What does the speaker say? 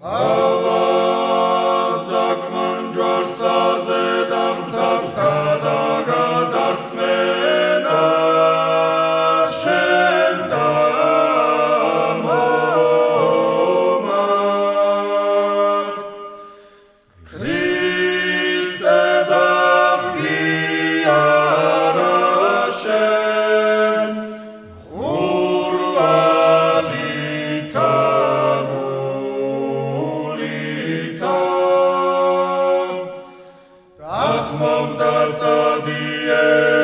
Oh. ახმოვდა წადიე.